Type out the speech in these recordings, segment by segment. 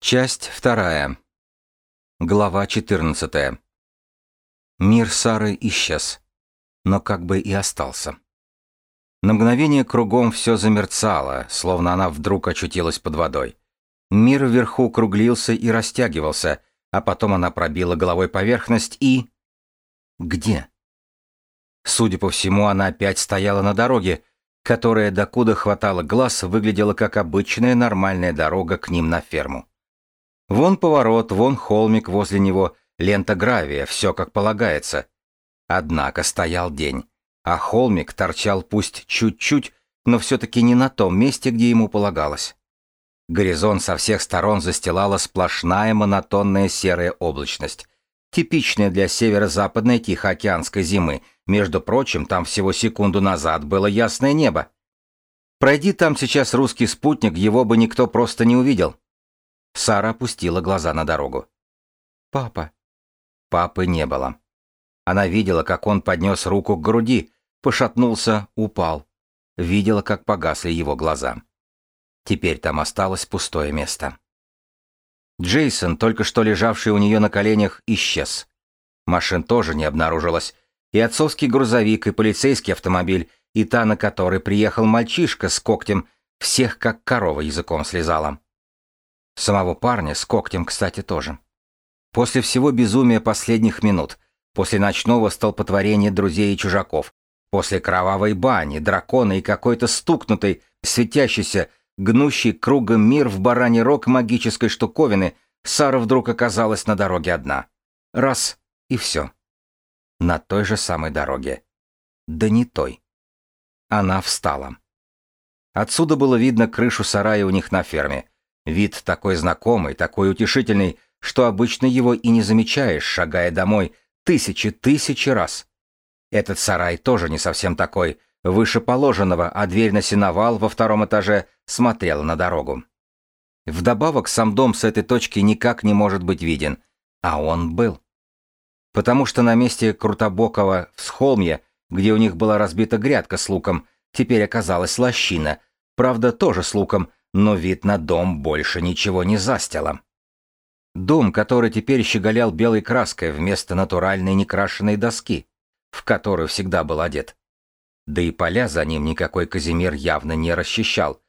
Часть вторая. Глава 14. Мир Сары исчез, но как бы и остался. На мгновение кругом все замерцало, словно она вдруг очутилась под водой. Мир вверху круглился и растягивался, а потом она пробила головой поверхность и... Где? Судя по всему, она опять стояла на дороге, которая, докуда хватало глаз, выглядела как обычная нормальная дорога к ним на ферму. Вон поворот, вон холмик возле него, лента гравия, все как полагается. Однако стоял день, а холмик торчал пусть чуть-чуть, но все-таки не на том месте, где ему полагалось. Горизонт со всех сторон застилала сплошная монотонная серая облачность, типичная для северо-западной Тихоокеанской зимы. Между прочим, там всего секунду назад было ясное небо. Пройди там сейчас русский спутник, его бы никто просто не увидел. Сара опустила глаза на дорогу. «Папа». Папы не было. Она видела, как он поднес руку к груди, пошатнулся, упал. Видела, как погасли его глаза. Теперь там осталось пустое место. Джейсон, только что лежавший у нее на коленях, исчез. Машин тоже не обнаружилось. И отцовский грузовик, и полицейский автомобиль, и та, на которой приехал мальчишка с когтем, всех как корова языком слезала. Самого парня с когтем, кстати, тоже. После всего безумия последних минут, после ночного столпотворения друзей и чужаков, после кровавой бани, дракона и какой-то стукнутой, светящейся, гнущий кругом мир в бараний рог магической штуковины, Сара вдруг оказалась на дороге одна. Раз — и все. На той же самой дороге. Да не той. Она встала. Отсюда было видно крышу сарая у них на ферме, Вид такой знакомый, такой утешительный, что обычно его и не замечаешь, шагая домой тысячи-тысячи раз. Этот сарай тоже не совсем такой, выше положенного, а дверь на сеновал во втором этаже смотрела на дорогу. Вдобавок сам дом с этой точки никак не может быть виден, а он был. Потому что на месте Крутобокова в Схолмье, где у них была разбита грядка с луком, теперь оказалась лощина, правда тоже с луком, но вид на дом больше ничего не застило. Дом, который теперь щеголял белой краской вместо натуральной некрашенной доски, в которую всегда был одет. Да и поля за ним никакой Казимир явно не расчищал.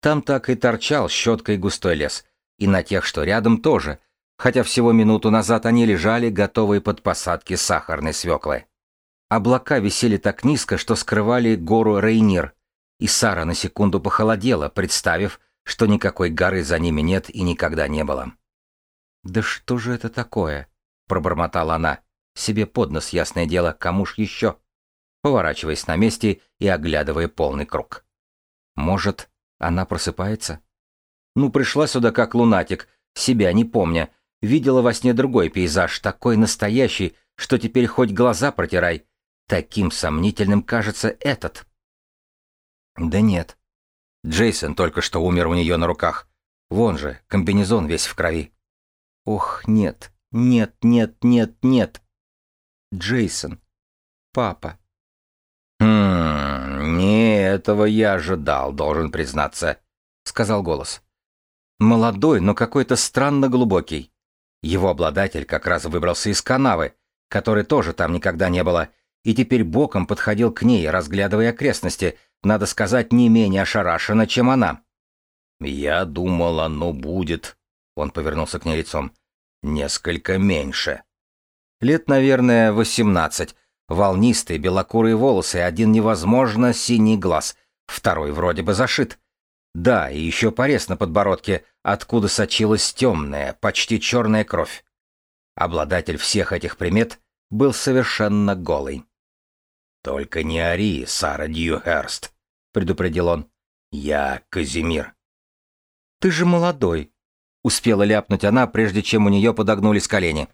Там так и торчал щеткой густой лес, и на тех, что рядом, тоже, хотя всего минуту назад они лежали, готовые под посадки сахарной свеклы. Облака висели так низко, что скрывали гору Рейнир, и Сара на секунду похолодела, представив, что никакой горы за ними нет и никогда не было. «Да что же это такое?» — пробормотала она. Себе под нос, ясное дело, кому ж еще? Поворачиваясь на месте и оглядывая полный круг. «Может, она просыпается?» Ну, пришла сюда как лунатик, себя не помня. Видела во сне другой пейзаж, такой настоящий, что теперь хоть глаза протирай. Таким сомнительным кажется этот. Да нет, Джейсон только что умер у нее на руках. Вон же, комбинезон весь в крови. Ох, нет, нет, нет, нет, нет. Джейсон. Папа. «Хм, не этого я ожидал, должен признаться», — сказал голос. Молодой, но какой-то странно глубокий. Его обладатель как раз выбрался из канавы, которой тоже там никогда не было, и теперь боком подходил к ней, разглядывая окрестности, надо сказать, не менее ошарашена, чем она. «Я думал, оно будет...» Он повернулся к ней лицом. «Несколько меньше». Лет, наверное, восемнадцать. Волнистые белокурые волосы, один невозможно синий глаз, второй вроде бы зашит. Да, и еще порез на подбородке, откуда сочилась темная, почти черная кровь. Обладатель всех этих примет был совершенно голый. «Только не ори, Сара Дьюхерст», — предупредил он. «Я Казимир». «Ты же молодой», — успела ляпнуть она, прежде чем у нее подогнулись колени.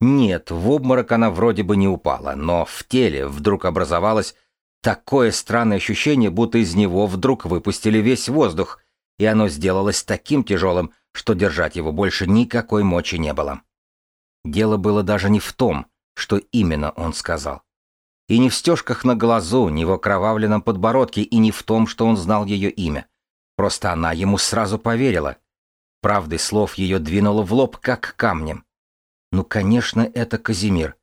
Нет, в обморок она вроде бы не упала, но в теле вдруг образовалось такое странное ощущение, будто из него вдруг выпустили весь воздух, и оно сделалось таким тяжелым, что держать его больше никакой мочи не было. Дело было даже не в том, что именно он сказал. И не в стежках на глазу, не в окровавленном подбородке, и не в том, что он знал ее имя. Просто она ему сразу поверила. Правдой слов ее двинуло в лоб, как камнем. Ну, конечно, это Казимир.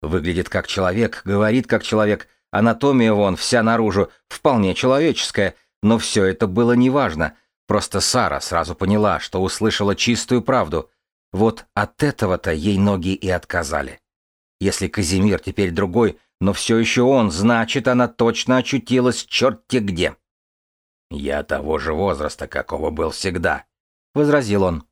Выглядит как человек, говорит как человек, анатомия вон вся наружу, вполне человеческая, но все это было неважно. Просто Сара сразу поняла, что услышала чистую правду. Вот от этого-то ей ноги и отказали. Если Казимир теперь другой, но все еще он, значит, она точно очутилась черти где. «Я того же возраста, какого был всегда», — возразил он.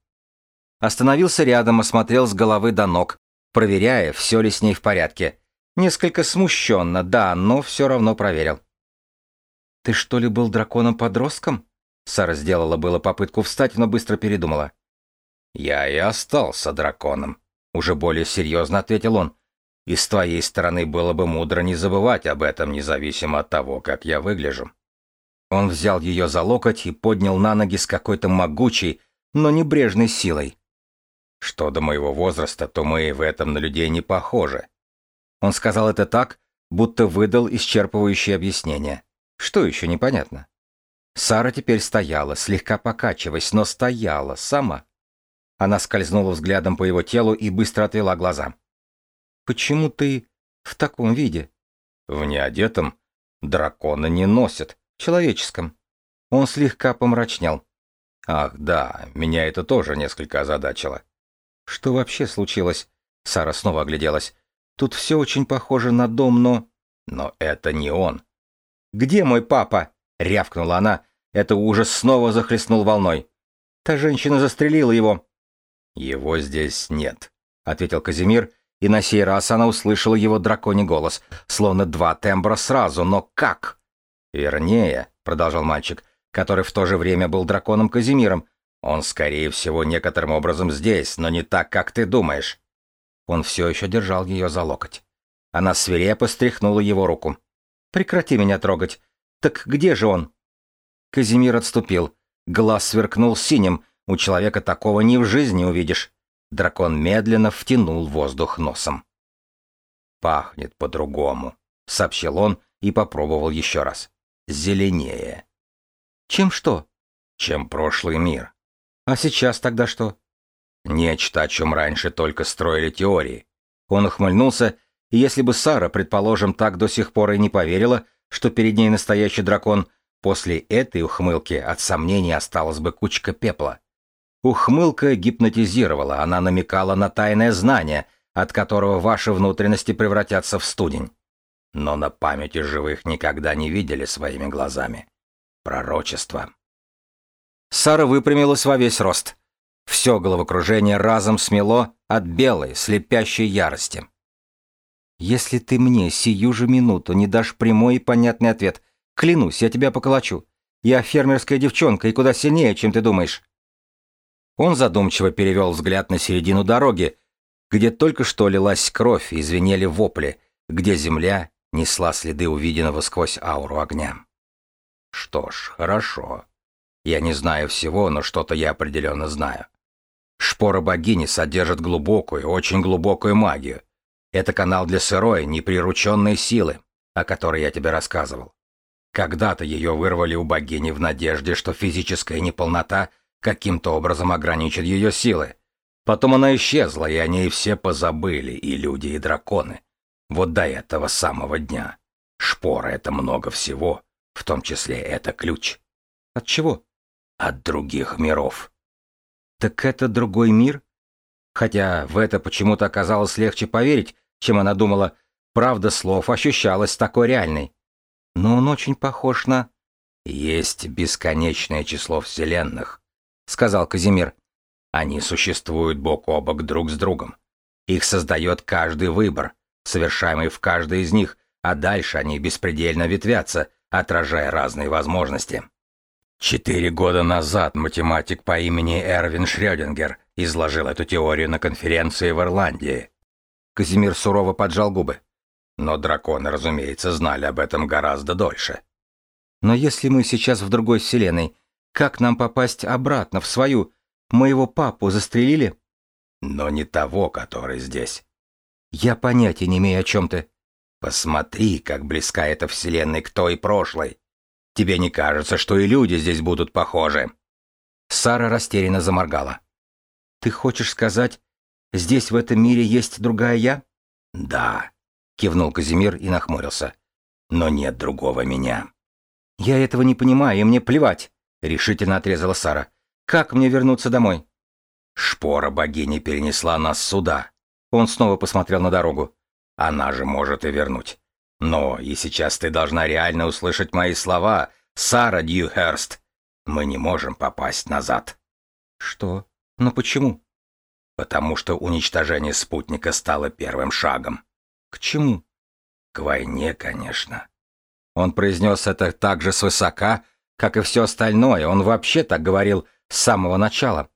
Остановился рядом, осмотрел с головы до ног, проверяя, все ли с ней в порядке. Несколько смущенно, да, но все равно проверил. «Ты что ли был драконом-подростком?» Сара сделала было попытку встать, но быстро передумала. «Я и остался драконом», — уже более серьезно ответил он. «И с твоей стороны было бы мудро не забывать об этом, независимо от того, как я выгляжу». Он взял ее за локоть и поднял на ноги с какой-то могучей, но небрежной силой. Что до моего возраста, то мы в этом на людей не похожи. Он сказал это так, будто выдал исчерпывающее объяснение. Что еще непонятно? Сара теперь стояла, слегка покачиваясь, но стояла сама. Она скользнула взглядом по его телу и быстро отвела глаза. «Почему ты в таком виде?» «В неодетом. Дракона не носят. Человеческом». Он слегка помрачнел. «Ах, да, меня это тоже несколько озадачило. Что вообще случилось? Сара снова огляделась. Тут все очень похоже на дом, но... Но это не он. «Где мой папа?» — рявкнула она. Это ужас снова захлестнул волной. Та женщина застрелила его. «Его здесь нет», — ответил Казимир, и на сей раз она услышала его драконий голос, словно два тембра сразу, но как? «Вернее», — продолжал мальчик, который в то же время был драконом Казимиром, он, скорее всего, некоторым образом здесь, но не так, как ты думаешь. Он все еще держал ее за локоть. Она свирепо стряхнула его руку. «Прекрати меня трогать. Так где же он?» Казимир отступил. Глаз сверкнул синим. У человека такого ни в жизни увидишь. Дракон медленно втянул воздух носом. «Пахнет по-другому», — сообщил он и попробовал еще раз. «Зеленее». «Чем что?» «Чем прошлый мир. А сейчас тогда что? Нечто, о чем раньше только строили теории. Он ухмыльнулся, и если бы Сара, предположим, так до сих пор и не поверила, что перед ней настоящий дракон, после этой ухмылки от сомнений осталась бы кучка пепла. Ухмылка гипнотизировала, она намекала на тайное знание, от которого ваши внутренности превратятся в студень. Но на памяти живых никогда не видели своими глазами. Пророчество. Сара выпрямилась во весь рост. Все головокружение разом смело от белой, слепящей ярости. «Если ты мне сию же минуту не дашь прямой и понятный ответ, клянусь, я тебя поколочу. Я фермерская девчонка и куда сильнее, чем ты думаешь». Он задумчиво перевел взгляд на середину дороги, где только что лилась кровь и звенели вопли, где земля несла следы увиденного сквозь ауру огня. «Что ж, хорошо», я не знаю всего, но что-то я определенно знаю. Шпора богини содержит глубокую, очень глубокую магию. Это канал для сырой, неприрученной силы, о которой я тебе рассказывал. Когда-то ее вырвали у богини в надежде, что физическая неполнота каким-то образом ограничит ее силы. Потом она исчезла, и о ней все позабыли, и люди, и драконы. Вот до этого самого дня. Шпора — это много всего, в том числе это ключ. От чего? от других миров. Так это другой мир? Хотя в это почему-то оказалось легче поверить, чем она думала. Правда слов ощущалась такой реальной. Но он очень похож на... «Есть бесконечное число вселенных», — сказал Казимир. «Они существуют бок о бок друг с другом. Их создает каждый выбор, совершаемый в каждой из них, а дальше они беспредельно ветвятся, отражая разные возможности. Четыре года назад математик по имени Эрвин Шрёдингер изложил эту теорию на конференции в Ирландии. Казимир сурово поджал губы. Но драконы, разумеется, знали об этом гораздо дольше. Но если мы сейчас в другой вселенной, как нам попасть обратно в свою? Моего папу застрелили? Но не того, который здесь. Я понятия не имею, о чем ты. Посмотри, как близка эта вселенная к той прошлой. Тебе не кажется, что и люди здесь будут похожи?» Сара растерянно заморгала. «Ты хочешь сказать, здесь в этом мире есть другая я?» «Да», — кивнул Казимир и нахмурился. «Но нет другого меня». «Я этого не понимаю, и мне плевать», — решительно отрезала Сара. «Как мне вернуться домой?» «Шпора богини перенесла нас сюда». Он снова посмотрел на дорогу. «Она же может и вернуть. Но и сейчас ты должна реально услышать мои слова, Сара Дьюхерст. Мы не можем попасть назад». «Что? Но почему?» «Потому что уничтожение спутника стало первым шагом». «К чему?» «К войне, конечно». Он произнес это так же свысока, как и все остальное, он вообще так говорил с самого начала.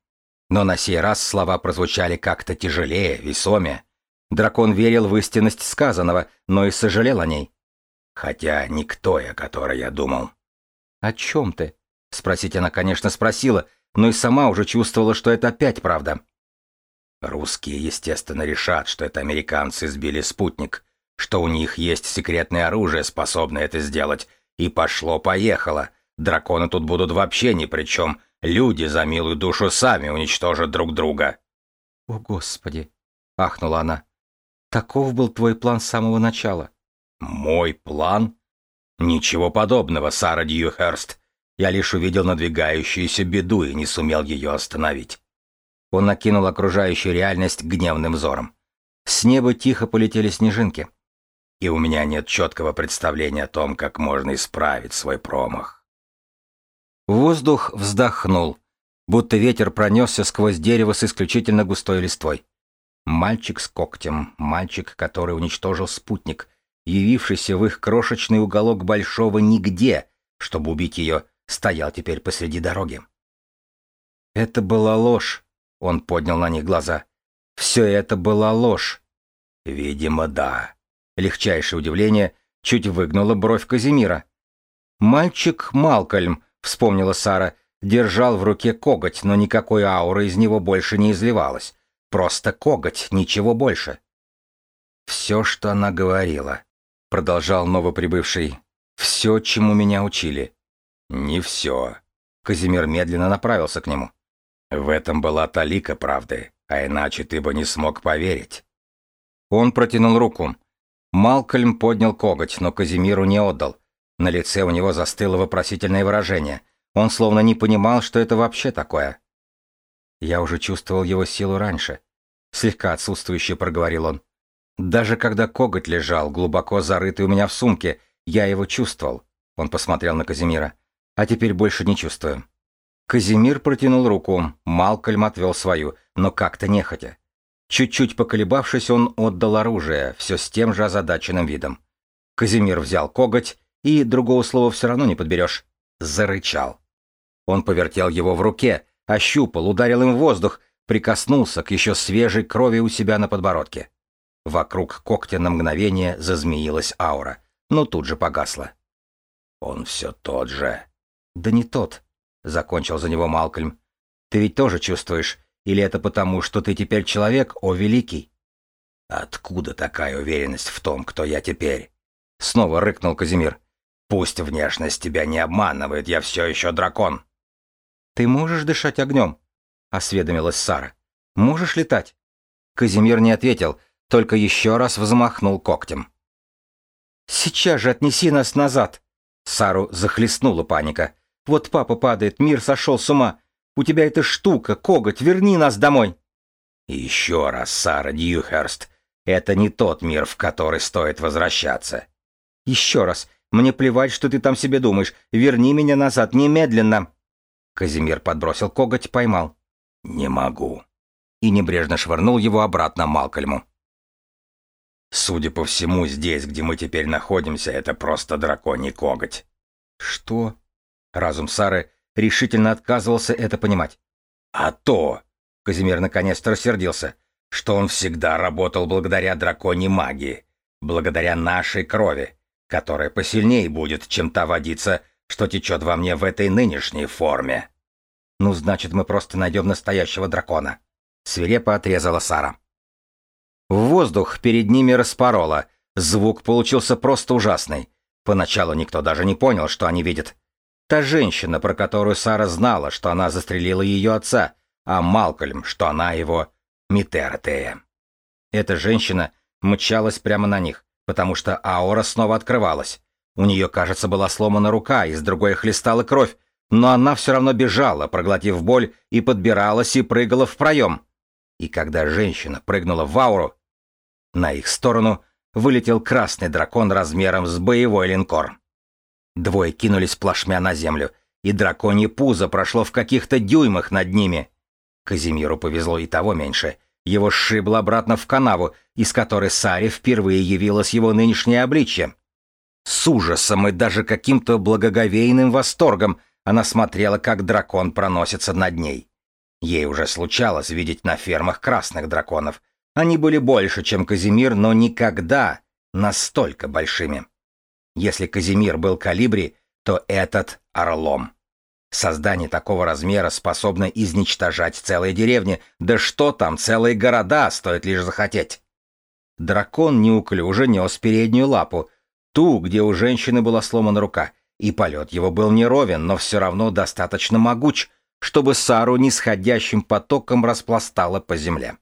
Но на сей раз слова прозвучали как-то тяжелее, весомее. Дракон верил в истинность сказанного, но и сожалел о ней. Хотя не той, о которой я думал. «О чем ты?» Спросить она, конечно, спросила, но и сама уже чувствовала, что это опять правда. Русские, естественно, решат, что это американцы сбили спутник, что у них есть секретное оружие, способное это сделать, и пошло-поехало. Драконы тут будут вообще ни при чем. Люди за милую душу сами уничтожат друг друга. «О, Господи!» — ахнула она. «Таков был твой план с самого начала». «Мой план?» «Ничего подобного, Сара Дьюхерст. Я лишь увидел надвигающуюся беду и не сумел ее остановить». Он накинул окружающую реальность гневным взором. С неба тихо полетели снежинки. И у меня нет четкого представления о том, как можно исправить свой промах. Воздух вздохнул, будто ветер пронесся сквозь дерево с исключительно густой листвой. Мальчик с когтем, мальчик, который уничтожил спутник, явившийся в их крошечный уголок большого нигде, чтобы убить ее, стоял теперь посреди дороги. Это была ложь, он поднял на них глаза. Все это была ложь. Видимо, да. Легчайшее удивление чуть выгнула бровь Казимира. Мальчик Малкольм, вспомнила Сара, держал в руке коготь, но никакой ауры из него больше не изливалось. Просто коготь, ничего больше. Все, что она говорила, продолжал новоприбывший, все, чему меня учили. Не все. Казимир медленно направился к нему. В этом была талика правды, а иначе ты бы не смог поверить. Он протянул руку. Малкольм поднял коготь, но Казимиру не отдал. На лице у него застыло вопросительное выражение. Он словно не понимал, что это вообще такое. Я уже чувствовал его силу раньше. Слегка отсутствующе проговорил он. Даже когда коготь лежал, глубоко зарытый у меня в сумке, я его чувствовал. Он посмотрел на Казимира. А теперь больше не чувствую. Казимир протянул руку, Малкольм отвел свою, но как-то нехотя. Чуть-чуть поколебавшись, он отдал оружие, все с тем же озадаченным видом. Казимир взял коготь, и другого слова все равно не подберешь. Зарычал. Он повертел его в руке, ощупал, ударил им в воздух, прикоснулся к еще свежей крови у себя на подбородке. Вокруг когтя на мгновение зазмеилась аура, но тут же погасла. «Он все тот же». «Да не тот», — закончил за него Малкольм. «Ты ведь тоже чувствуешь, или это потому, что ты теперь человек, о великий?» «Откуда такая уверенность в том, кто я теперь?» Снова рыкнул Казимир. «Пусть внешность тебя не обманывает, я все еще дракон». «Ты можешь дышать огнем?» — осведомилась Сара. «Можешь летать?» Казимир не ответил, только еще раз взмахнул когтем. «Сейчас же отнеси нас назад!» Сару захлестнула паника. «Вот папа падает, мир сошел с ума. У тебя эта штука, коготь, верни нас домой!» «Еще раз, Сара Дьюхерст, это не тот мир, в который стоит возвращаться». «Еще раз, мне плевать, что ты там себе думаешь. Верни меня назад немедленно!» Казимир подбросил коготь, поймал. «Не могу». И небрежно швырнул его обратно Малкольму. «Судя по всему, здесь, где мы теперь находимся, это просто драконий коготь». «Что?» Разум Сары решительно отказывался это понимать. «А то!» Казимир наконец-то рассердился, что он всегда работал благодаря драконьей магии, благодаря нашей крови, которая посильнее будет, чем та водица, что течет во мне в этой нынешней форме. Ну, значит, мы просто найдем настоящего дракона. Свирепо отрезала Сара. Воздух перед ними распороло. Звук получился просто ужасный. Поначалу никто даже не понял, что они видят. Та женщина, про которую Сара знала, что она застрелила ее отца, а Малкольм, что она его Митератея. Эта женщина мчалась прямо на них, потому что аура снова открывалась. У нее, кажется, была сломана рука, из другой хлестала кровь, но она все равно бежала, проглотив боль, и подбиралась и прыгала в проем. И когда женщина прыгнула в ауру, на их сторону вылетел красный дракон размером с боевой линкор. Двое кинулись плашмя на землю, и драконье пузо прошло в каких-то дюймах над ними. Казимиру повезло и того меньше. Его сшибло обратно в канаву, из которой Саре впервые явилось его нынешнее обличье. С ужасом и даже каким-то благоговейным восторгом она смотрела, как дракон проносится над ней. Ей уже случалось видеть на фермах красных драконов. Они были больше, чем Казимир, но никогда настолько большими. Если Казимир был калибри, то этот — орлом. Создание такого размера способно изничтожать целые деревни, да что там, целые города, стоит лишь захотеть. Дракон неуклюже нес переднюю лапу, ту, где у женщины была сломана рука, и полет его был неровен, но все равно достаточно могуч, чтобы Сару нисходящим потоком распластало по земле.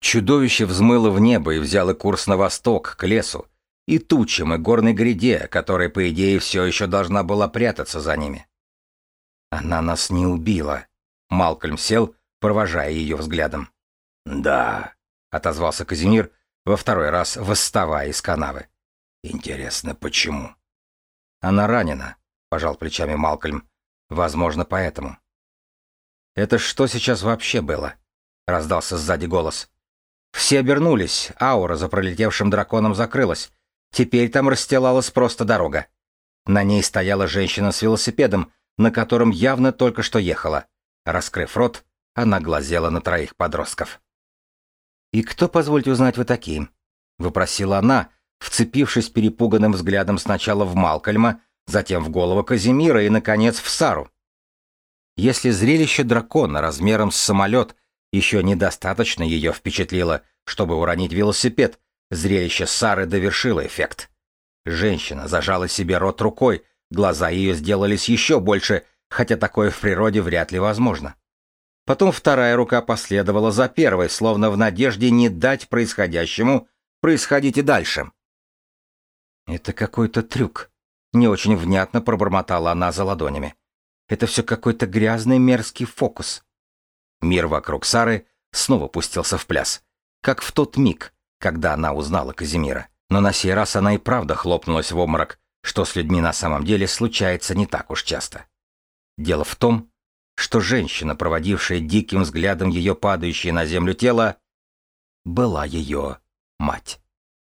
Чудовище взмыло в небо и взяло курс на восток, к лесу, и тучам, и горной гряде, которая, по идее, все еще должна была прятаться за ними. «Она нас не убила», — Малкольм сел, провожая ее взглядом. «Да», — отозвался Казимир, во второй раз восставая из канавы. Интересно, почему? Она ранена, пожал плечами Малкольм. Возможно, поэтому. Это что сейчас вообще было? Раздался сзади голос. Все обернулись, аура за пролетевшим драконом закрылась. Теперь там расстилалась просто дорога. На ней стояла женщина с велосипедом, на котором явно только что ехала. Раскрыв рот, она глазела на троих подростков. «И кто, позвольте узнать, вы такие?» — выпросила она, вцепившись перепуганным взглядом сначала в Малкольма, затем в голову Казимира и, наконец, в Сару. Если зрелище дракона размером с самолет еще недостаточно ее впечатлило, чтобы уронить велосипед, зрелище Сары довершило эффект. Женщина зажала себе рот рукой, глаза ее сделались еще больше, хотя такое в природе вряд ли возможно. Потом вторая рука последовала за первой, словно в надежде не дать происходящему происходить и дальше. «Это какой-то трюк», — не очень внятно пробормотала она за ладонями. «Это все какой-то грязный мерзкий фокус». Мир вокруг Сары снова пустился в пляс, как в тот миг, когда она узнала Казимира. Но на сей раз она и правда хлопнулась в обморок, что с людьми на самом деле случается не так уж часто. Дело в том, что женщина, проводившая диким взглядом ее падающее на землю тело, была ее мать.